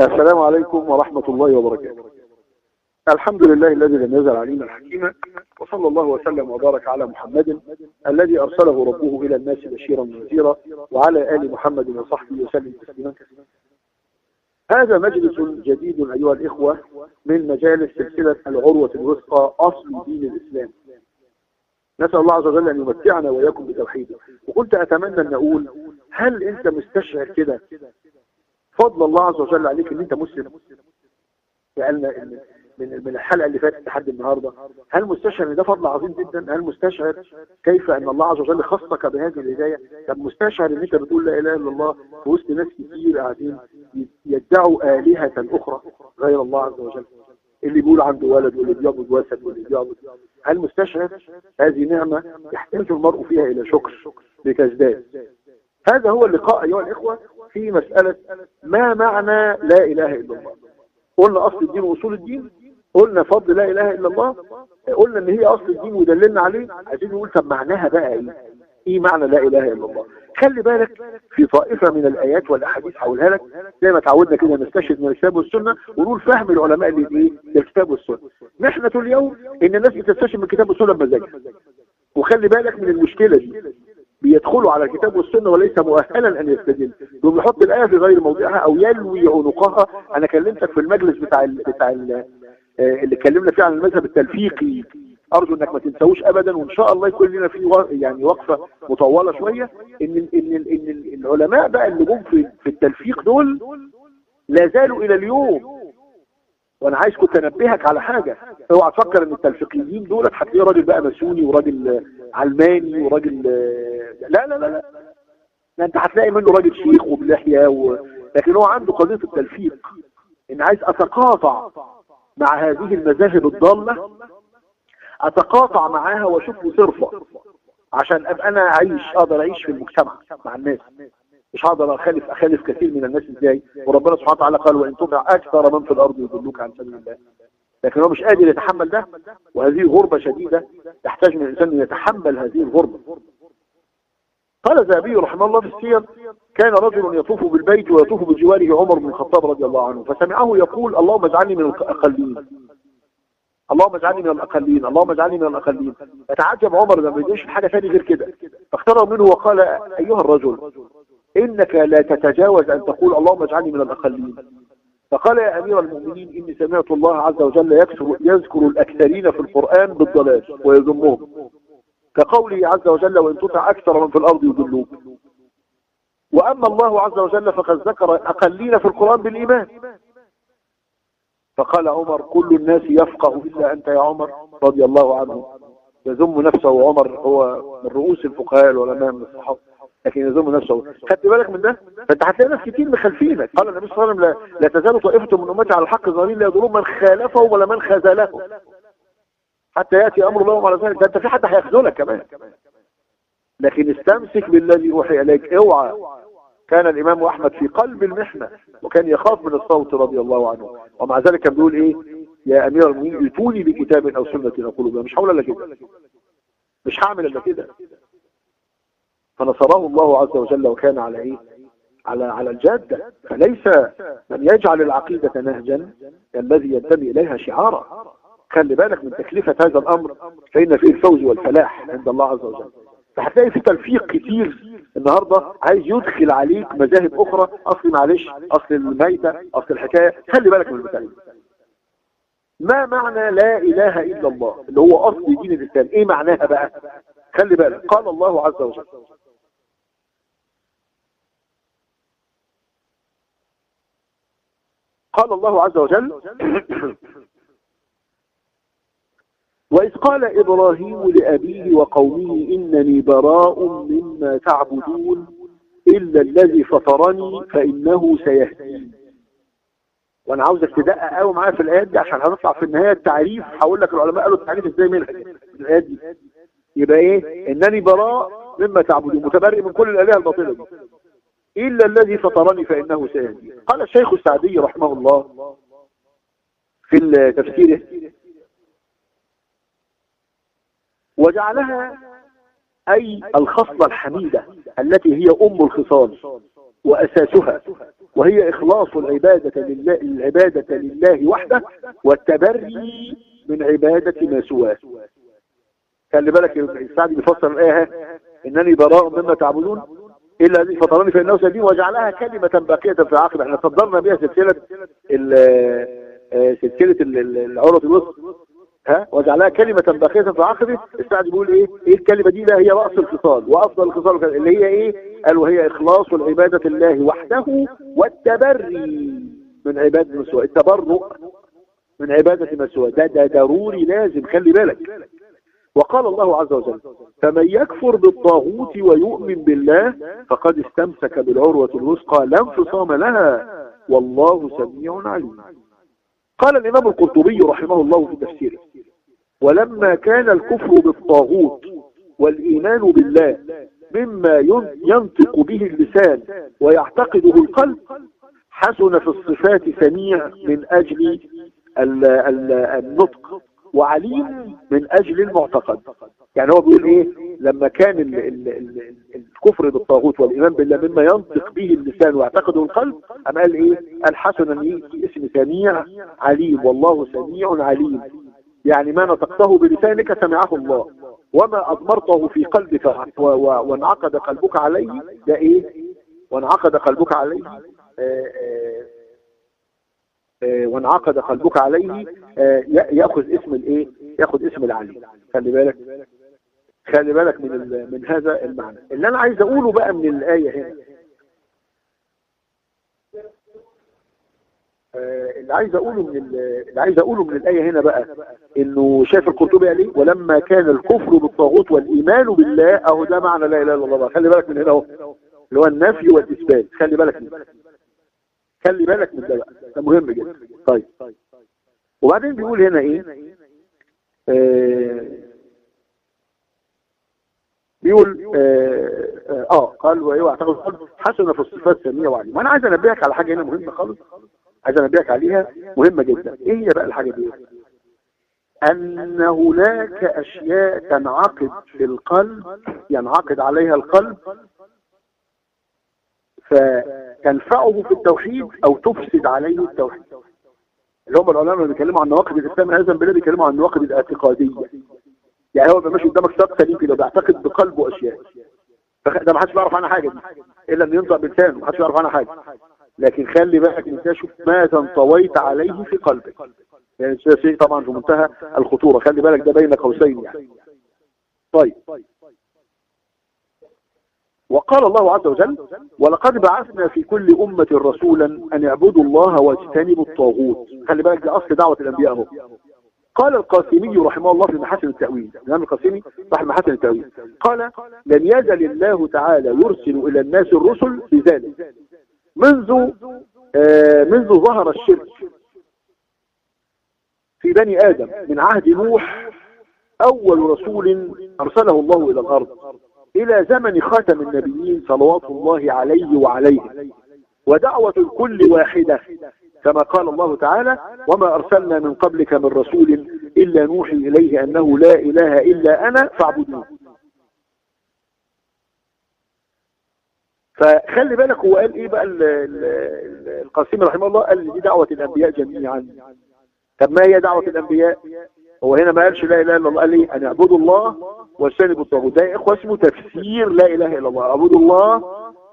السلام عليكم ورحمة الله وبركاته. الحمد لله الذي لم يزل علينا حكيما وصلى الله وسلم وبارك على محمد الذي أرسله ربه إلى الناس بشيرا ونذيرا وعلى آل محمد وصحبه وسلم تسليما هذا مجلس جديد أيها الإخوة من مجالس سلسلة العروة الوثقى أصل دين الإسلام. نسأل الله عز وجل أن يمتعنا وإياكم بتوحيده. وكنت أتمنى أن أقول هل أنت مستشعر كده؟ فضل الله عز وجل عليك أن أنت مسلم. سألنا من من الحلقة اللي فاتت لحد النهاردة. هل مستشعر إن ده فضل عظيم جدا؟ هل مستشعر كيف أن الله عز وجل خصك بهذه الهداية؟ طب مستشعر إن أنت بتقول لا إله إلا الله في وسط ناس كتير قاعدين يدعوا آلهة أخرى غير الله عز وجل. اللي بيقول عنده ولد واللي بيعبد وسد واللي بيعبد هل مستشعر هذه نعمة يحتاج المرء فيها إلى شكر؟ لتزداد هذا هو اللقاء أيها الإخوة في مسألة ما معنى لا إله إلا الله. قلنا أصل الدين وأصول الدين قلنا فضل لا إله إلا الله قلنا إن هي أصل الدين ودللنا عليه عايزين نقول طب معناها بقى إيه؟ إيه معنى لا إله إلا الله؟ خلي بالك في طائفة من الآيات والأحاديث هقولها لك زي ما تعودنا كده نستشهد من الكتاب والسنة ونقول فهم العلماء اللي إيه؟ للكتاب والسنة. نحن اليوم إن الناس بتستشهد من الكتاب والسنة بمزاجها. وخلي بالك من المشكلة دي. بيدخلوا على الكتاب والسنة وليس مؤهلا أن يستدل يقوم يحط الآية في غير موضعها أو يلوي عنقها. أنا كلمتك في المجلس بتاع ال بتاع ال اللي اتكلمنا فيه عن المذهب التلفيقي. أرجو إنك ما تنساوش ابدا وإن شاء الله يكون لنا فيه يعني وقفة مطولة شوية. إن إن إن العلماء بقى اللي جم في في التلفيق دول لا زالوا إلى اليوم. وأنا عايز كنت أنبهك على حاجة. اوعى تفكر إن التلفيقيين دول هتلاقيه راجل بقى مسوني وراجل علماني وراجل لا لا لا لا. أنت هتلاقي منه راجل شيخ وبلحية و... لكن هو عنده قضية التلفيق. إن عايز أتقاطع مع هذه المذاهب الضالة أتقاطع معاها واشوف له صرفة عشان أبقى أنا اعيش أقدر أعيش في المجتمع مع الناس. مش هقدر اخالف أخالف كثير من الناس إزاي. وربنا سبحانه وتعالى قال وإن تطع أكثر من في الأرض يضلوك عن سبيل الله. لكن هو مش قادر يتحمل ده. وهذه غربة شديدة تحتاج من الانسان ان يتحمل هذه الغربة. قال الذهبي رحمه الله في السير كان رجل يطوف بالبيت ويطوف بجواره عمر بن الخطاب رضي الله عنه فسمعه يقول اللهم اجعلني من الأقلين. اللهم اجعلني من الأقلين اللهم اجعلني من الأقلين. فتعجب عمر لما يديش حاجة ثانية غير كده؟ فاختاره منه وقال أيها الرجل إنك لا تتجاوز أن تقول اللهم اجعلني من الأقلين. فقال يا أمير المؤمنين إني سمعت الله عز وجل يذكر, يذكر الأكثرين في القرآن بالضلال ويذمهم. كقوله عز وجل وإن تطع أكثر من في الأرض يضلوك. وأما الله عز وجل فقد ذكر أقلين في القرآن بالإيمان. فقال عمر كل الناس يفقه إلا أنت يا عمر رضي الله عنه. يذم نفسه عمر هو من رؤوس الفقهاء العلماء من الصحابة. لكن يذم نفسه. خدت بالك من ده؟ فانت هتلاقي ناس كتير مخالفينك. قال النبي صلى الله عليه وسلم لا, تزال طائفة من أمتي على الحق ظاهرين لا يضرون من خالفه ولا من خذله حتى يأتي أمر الله على ذلك. ده أنت في حد هيخذلك كمان. لكن استمسك بالذي أوحي إليك. اوعى. كان الإمام أحمد في قلب المحنة وكان يخاف من الصوت رضي الله عنه. ومع ذلك كان بيقول إيه؟ يا أمير المؤمنين ائتوني بكتاب أو سنة أقول بها. مش هقول إلا كده. مش هعمل إلا كده. فنصره الله عز وجل وكان على إيه على على الجادة. فليس من يجعل العقيدة نهجا الذي ينتمي إليها شعارا. خلي بالك من تكلفة هذا الأمر فإن فيه الفوز والفلاح عند الله عز وجل. فهتلاقي في تلفيق كتير النهاردة عايز يدخل عليك مذاهب أخرى. أصل معلش أصل الميتة أصل الحكاية. خلي بالك من المثال ما معنى لا إله إلا الله؟ اللي هو أصل دين الإسلام إيه معناها بقى؟ خلي بالك. قال الله عز وجل قال الله عز وجل وإذ قال إبراهيم لأبيه وقومه إنني براء مما تعبدون إلا الذي فطرني فإنه سيهدين. وأنا عاوزك تدقق قوي معايا في الآيات دي عشان هنطلع في النهاية التعريف. هقول لك العلماء قالوا التعريف إزاي منها. الآيات دي. يبقى إيه؟ إنني براء مما تعبدون متبرئ من كل الآلهة الباطلة دي. إلا الذي فطرني فإنه سيهدين قال الشيخ السعدي رحمه الله في تفسيره وجعلها أي الخصلة الحميدة التي هي أم الخصال وأساسها وهي إخلاص العبادة لله, العبادة لله وحده والتبري من عبادة ما سواه. خلي بالك السعد بيفسر الآية إنني براء مما تعبدون إلا الذي فطرني فإنه سبيل وجعلها كلمة باقية في العقبة إحنا صدرنا بها سلسلة سلسلة العروة الوسط. ها؟ وجعلها كلمة باقية في عقبه السعد بيقول إيه؟ إيه الكلمة دي؟ لا هي رأس الخصال. وأفضل الخصال اللي هي إيه؟ قال وهي إخلاص العبادة الله وحده والتبري من عبادة مسوى التبرؤ من عبادة مسوى ده ده ضروري لازم. خلي بالك. وقال الله عز وجل فمن يكفر بالطاغوت ويؤمن بالله فقد استمسك بالعروة الوثقى لا انفصام لها والله سميع عليم. قال الإمام القرطبي رحمه الله في تفسيره ولما كان الكفر بالطاغوت والإيمان بالله مما ينطق به اللسان ويعتقده القلب حسن في الصفات سميع من أجل النطق. وعليم من أجل المعتقد. يعني هو بيقول إيه؟ لما كان ال ال ال الكفر بالطاغوت والإيمان بالله مما ينطق به اللسان ويعتقده القلب أم قال إيه؟ الحسن في اسم سميع عليم والله سميع عليم. يعني ما نطقته بلسانك سمعه الله وما أضمرته في قلبك وانعقد قلبك عليه ده إيه؟ وانعقد قلبك عليه آآ آآ وانعقد قلبك عليه يأخذ اسم الإيه؟ يأخذ اسم العلي. خلي بالك خلي بالك من من هذا المعنى. اللي أنا عايز أقوله بقى من الآية هنا. اللي عايز أقوله من اللي عايز أقوله من الآية هنا بقى إنه شايف القرطبي قال إيه؟ ولما كان الكفر بالطاغوت والإيمان بالله أهو ده معنى لا إله إلا الله. خلي بالك من هنا أهو اللي هو النفي والإثبات. خلي بالك من خلي بالك من ده بقى. ده مهم جدا. طيب. وبعدين بيقول هنا إيه؟ آه بيقول آه, آه قال وإيه؟ وأعتقد حسن في الصفات سمية وعليم. وأنا عايز أنبهك على حاجة هنا مهمة خالص. عايز أنبهك عليها مهمة جدا. إيه هي بقى الحاجة دي؟ أن هناك أشياء تنعقد في القلب ينعقد عليها القلب فتنفعه في التوحيد أو تفسد عليه التوحيد. اللي هم العلماء اللي بيتكلموا عن نواقض الإسلام هذا بالله بيتكلموا عن النواقض الاعتقادية. يعني هو بيبقى ماشي قدامك ساق سليم كده بيعتقد بقلبه أشياء. ده ما حدش بيعرف عنها حاجة دي إلا ان ينطق بلسانه ما حدش يعرف عنها حاجة. لكن خلي بالك من تشوف ما انطويت عليه في قلبك. يعني شيء طبعا في منتهى الخطورة. خلي بالك ده بين قوسين يعني. طيب. وقال الله عز وجل ولقد بعثنا في كل أمة رسولا أن يعبدوا الله واجتنبوا الطاغوت. خلي بالك ده أصل دعوة الأنبياء هو قال القاسمي رحمه الله في محاسن التأويل. الإمام القاسمي صاحب محاسن التأويل. قال لم يزل الله تعالى يرسل إلى الناس الرسل بذلك. منذ آه منذ ظهر الشرك في بني آدم من عهد نوح أول رسول أرسله الله إلى الأرض. إلى زمن خاتم النبيين صلوات الله عليه وعليه ودعوة الكل واحدة كما قال الله تعالى وما أرسلنا من قبلك من رسول إلا نوحي إليه أنه لا إله إلا أنا فاعبدوه. فخلي بالك هو قال إيه بقى القاسم رحمه الله؟ قال دي دعوة الأنبياء جميعا. طب ما هي دعوة الأنبياء؟ هو هنا ما قالش لا إله إلا الله قال إيه ان اعبدوا الله واجتنبوا الطاغوت. ده يا إخوة اسمه تفسير لا إله إلا الله. اعبدوا الله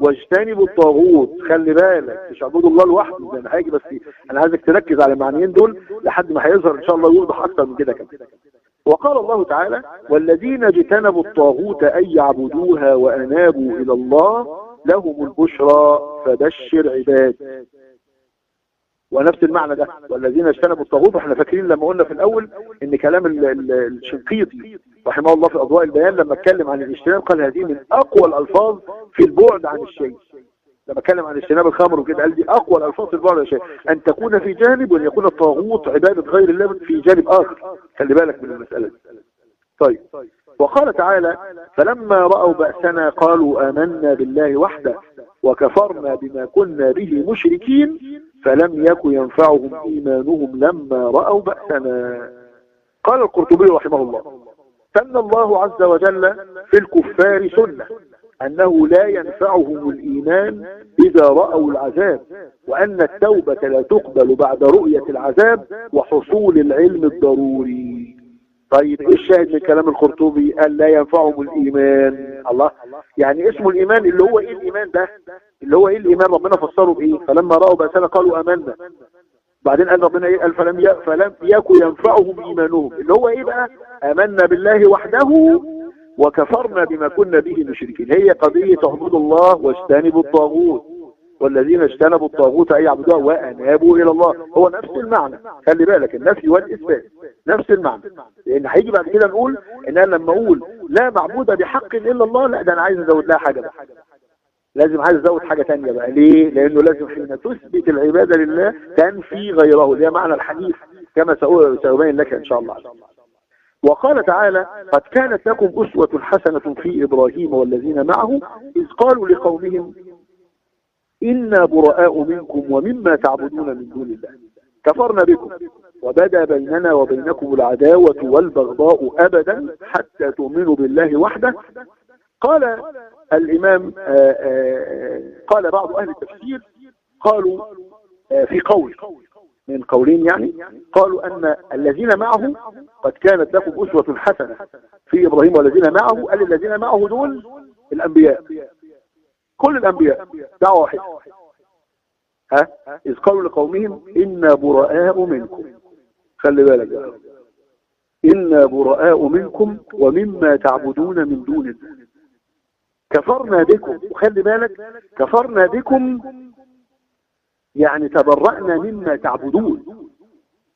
واجتنبوا الطاغوت. خلي بالك مش اعبدوا الله لوحده ده أنا هاجي بس أنا عايزك تركز على المعنيين دول لحد ما هيظهر إن شاء الله يوضح أكتر من كده كمان. وقال الله تعالى والذين اجتنبوا الطاغوت أن يعبدوها وأنابوا إلى الله لهم البشرى فبشر عباد. ونفس المعنى ده. والذين اجتنبوا الطاغوت وإحنا فاكرين لما قلنا في الأول إن كلام الشنقيطي رحمه الله في أضواء البيان لما اتكلم عن الاجتناب قال هذه من أقوى الألفاظ في البعد عن الشيء. لما اتكلم عن اجتناب الخمر وكده قال دي أقوى الألفاظ في البعد عن الشيء. أن تكون في جانب وأن يكون الطاغوت عبادة غير الله في جانب آخر. خلي بالك من المسألة دي. طيب. وقال تعالى فلما رأوا بأسنا قالوا آمنا بالله وحده. وكفرنا بما كنا به مشركين فلم يكن ينفعهم إيمانهم لما رأوا بأسنا. قال القرطبي رحمه الله سن الله عز وجل في الكفار سنة أنه لا ينفعهم الإيمان إذا رأوا العذاب وأن التوبة لا تقبل بعد رؤية العذاب وحصول العلم الضروري. طيب الشاهد من كلام القرطبي قال لا ينفعهم الإيمان. الله. يعني اسمه الإيمان اللي هو إيه الإيمان ده؟ اللي هو إيه الإيمان ربنا فسره بإيه؟ فلما رأوا باسنا قالوا آمنا. بعدين قال ربنا إيه؟ قال فلم. فلم يكن ينفعهم إيمانهم. اللي هو إيه بقى؟ آمنا بالله وحده وكفرنا بما كنا به مشركين. هي قضية اعبدوا الله واجتنبوا الطاغوت. والذين اجتنبوا الطاغوت أن يعبدوها وأنابوا إلى الله. هو نفس المعنى. خلي بالك النفي والإثبات. نفس المعنى. لأن هيجي بعد كده نقول إن أنا لما أقول لا معبود بحق إلا الله لا ده أنا عايز أزود لها حاجة بقى. لازم عايز أزود حاجة تانية بقى. ليه؟ لأنه لازم حين تثبت العبادة لله تنفي غيره. ده معنى الحديث. كما سأبين لك إن شاء الله. وقال تعالى قد كانت لكم أسوة حسنة في إبراهيم والذين معه إذ قالوا لقومهم إنا براء منكم ومما تعبدون من دون الله. كفرنا بكم. وبدا بيننا وبينكم العداوة والبغضاء أبدا حتى تؤمنوا بالله وحده. قال الإمام آآ آآ قال بعض أهل التفسير قالوا في قول من قولين يعني قالوا أن الذين معه قد كانت لكم أسوة حسنة في إبراهيم والذين معه قال الذين معه دول الأنبياء. كل الأنبياء. دعوة واحدة. ها؟ إذ قالوا لقومهم إنا براء منكم. خلي بالك. رب إنا براء منكم ومما تعبدون من دون الله. كفرنا بكم. وخلي بالك كفرنا بكم يعني تبرأنا مما تعبدون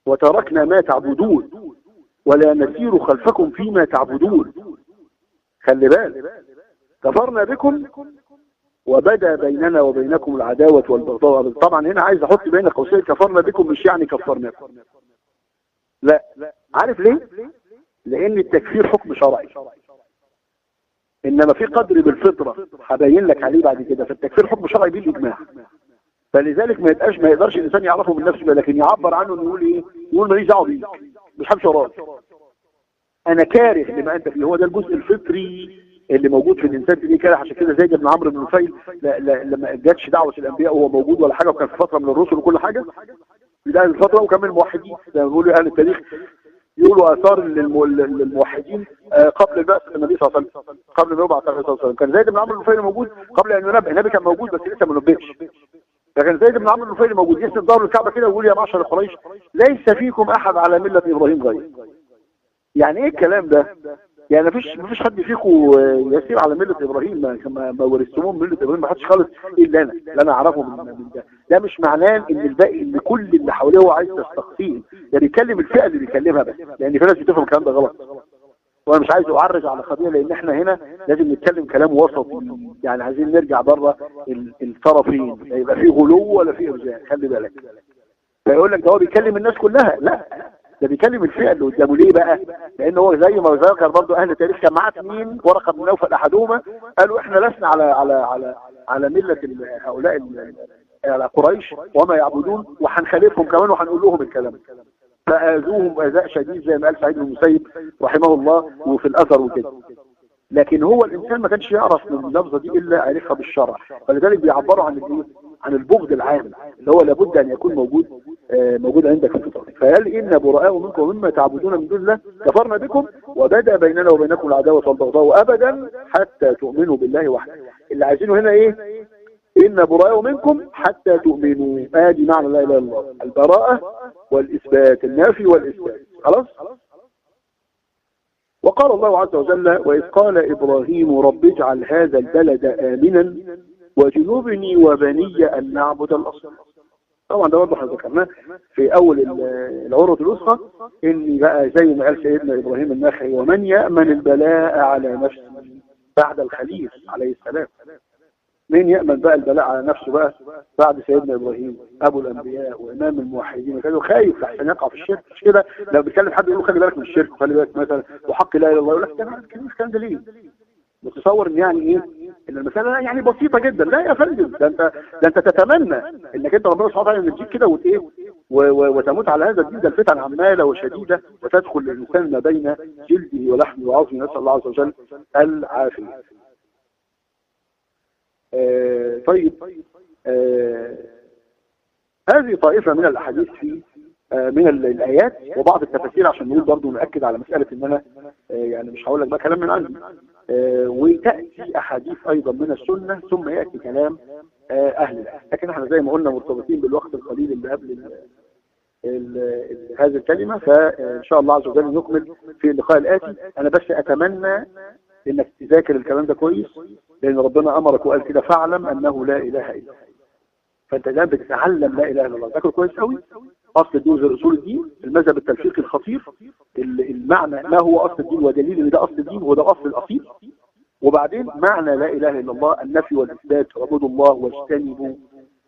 وتركنا ما تعبدون ولا نسير خلفكم فيما تعبدون. خلي بالك. كفرنا بكم وبدا بيننا وبينكم العداوة والبغضاء طبعا هنا عايز أحط بين قوسين كفرنا بكم مش يعني كفرناكم لا. عارف ليه؟ لأن التكفير حكم شرعي. إنما في قدر بالفطرة. هبين لك عليه بعد كده. فالتكفير حكم شرعي بالاجماع فلذلك ما يبقاش ما يقدرش الإنسان يعرفه من نفسه لكن يعبر عنه إنه يقول إيه؟ يقول ماليش دعوة بيك. مش همشي وراك أنا كاره لما أنت فيه. هو ده الجزء الفطري اللي موجود في الإنسان دي كده عشان كده زيد بن عمرو بن نفيل لما جاتش دعوة الأنبياء وهو موجود ولا حاجة وكان في فترة من الرسل وكل حاجة ده الفترة وكان من الموحدين. زي ما بيقولوا أهل التاريخ يقولوا آثار للموحدين قبل البعث النبي صلى الله عليه وسلم قبل ما يبعث النبي صلى الله عليه وسلم كان زيد بن عمرو بن نفيل موجود قبل أن ينبه. النبي كان موجود بس لسه ما نبهش. لكن زيد بن عمرو بن نفيل موجود. يسند ظهر الكعبة كده ويقول يا معشر قريش ليس فيكم أحد على ملة إبراهيم غيري. يعني إيه الكلام ده؟ يعني مفيش مفيش حد فيكم يسير على ملة إبراهيم ما, ما ورثتموه ملة إبراهيم ما حدش خالص إلا أنا اللي أنا أعرفه من, ده. ده مش معناه إن الباقي إن كل اللي حواليه هو عايز تستقصيه. ده بيكلم الفئة اللي بيكلمها بس. لأن في ناس بتفهم الكلام ده غلط. وأنا مش عايز أعرج على قضية لأن إحنا هنا لازم نتكلم كلام وسطي. يعني عايزين نرجع بره الطرفين. لا يبقى في غلو ولا في إرجاء. خلي بالك. فيقول لك ده هو بيكلم الناس كلها. لا. ده بيكلم الفئة اللي قدامه. ليه بقى؟ لأن هو زي ما ذكر برضه أهل التاريخ كان معاه اثنين ورقه بن نوفل احدهما قالوا إحنا لسنا على على على على ملة هؤلاء على قريش وما يعبدون وهنخالفهم كمان وهنقول لهم الكلام. فأذوهم أذاء شديد زي ما قال سعيد بن المسيب رحمه الله وفي الأثر وكده. لكن هو الإنسان ما كانش يعرف من اللفظه دي إلا عرفها بالشرع. فلذلك بيعبروا عن الإيه؟ عن البغض العام اللي هو لابد أن يكون موجود آه موجود عندك في الفطره فقال إن براء منكم ومما تعبدون من دون الله كفرنا بكم وبدا بيننا وبينكم العداوة والبغضاء أبدا حتى تؤمنوا بالله وحده. اللي عايزينه هنا إيه؟ إن براء منكم حتى تؤمنوا. آدي معنى لا إله إلا الله. البراءة والإثبات النافي والإثبات. خلاص؟ وقال الله عز وجل وإذ قال إبراهيم رب اجعل هذا البلد آمنا وجنوبني وبني أن نعبد الأصنام. طبعا ده برضه إحنا ذكرناه في أول العروة الأسرة إن بقى زي ما قال سيدنا إبراهيم النخعي ومن يأمن البلاء على نفسه بعد الخليل عليه السلام. مين يأمن بقى البلاء على نفسه بقى بعد سيدنا إبراهيم أبو الأنبياء وإمام الموحدين كانوا خايف لحسن يقع في الشرك. مش كده؟ لو بيتكلم حد يقول خلي بالك من الشرك وخلي بالك مثلا وحق لا إله إلا الله يقول لك الكلام ده ليه؟ متصور ان يعني إيه؟ إن المسألة يعني بسيطة جدا. لا يا فندم ده أنت ده أنت تتمنى إنك أنت ربنا سبحانه وتعالى يجيك كده وتايه وتموت على هذا الدين. ده الفتن عمالة وشديدة وتدخل الإنسان ما بين جلده ولحمه وعظمه. نسأل الله عز وجل العافية. آه طيب آه هذه طائفة من الأحاديث في آه من الآيات وبعض التفاسير عشان نقول برضه نأكد على مسألة إن أنا آه يعني مش هقول لك بقى كلام من عندي. وتأتي أحاديث أيضا من السنة ثم يأتي كلام آه أهل لكن إحنا زي ما قلنا مرتبطين بالوقت القليل اللي قبل هذه الكلمة. فإن شاء الله عز وجل نكمل في اللقاء الآتي. أنا بس أتمنى إنك تذاكر الكلام ده كويس لأن ربنا أمرك وقال كده فاعلم أنه لا إله إلا الله فأنت الآن بتتعلم لا إله إلا الله. ذاكر كويس قوي؟ أصل الدين غير أصول الدين المذهب التلفيقي الخطير المعنى ما هو أصل الدين ودليل إن ده أصل الدين وده أصل الأصيل. وبعدين معنى لا إله إلا الله النفي والإثبات اعبدوا الله واجتنبوا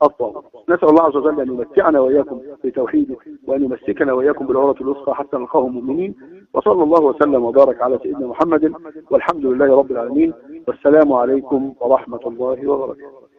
الطاغوت. نسأل الله عز وجل أن يمتعنا وإياكم بتوحيده وأن يمسكنا وإياكم بالعروة الوثقى حتى نلقاه مؤمنين. وصلى الله وسلم وبارك على سيدنا محمد والحمد لله رب العالمين. والسلام عليكم ورحمة الله وبركاته.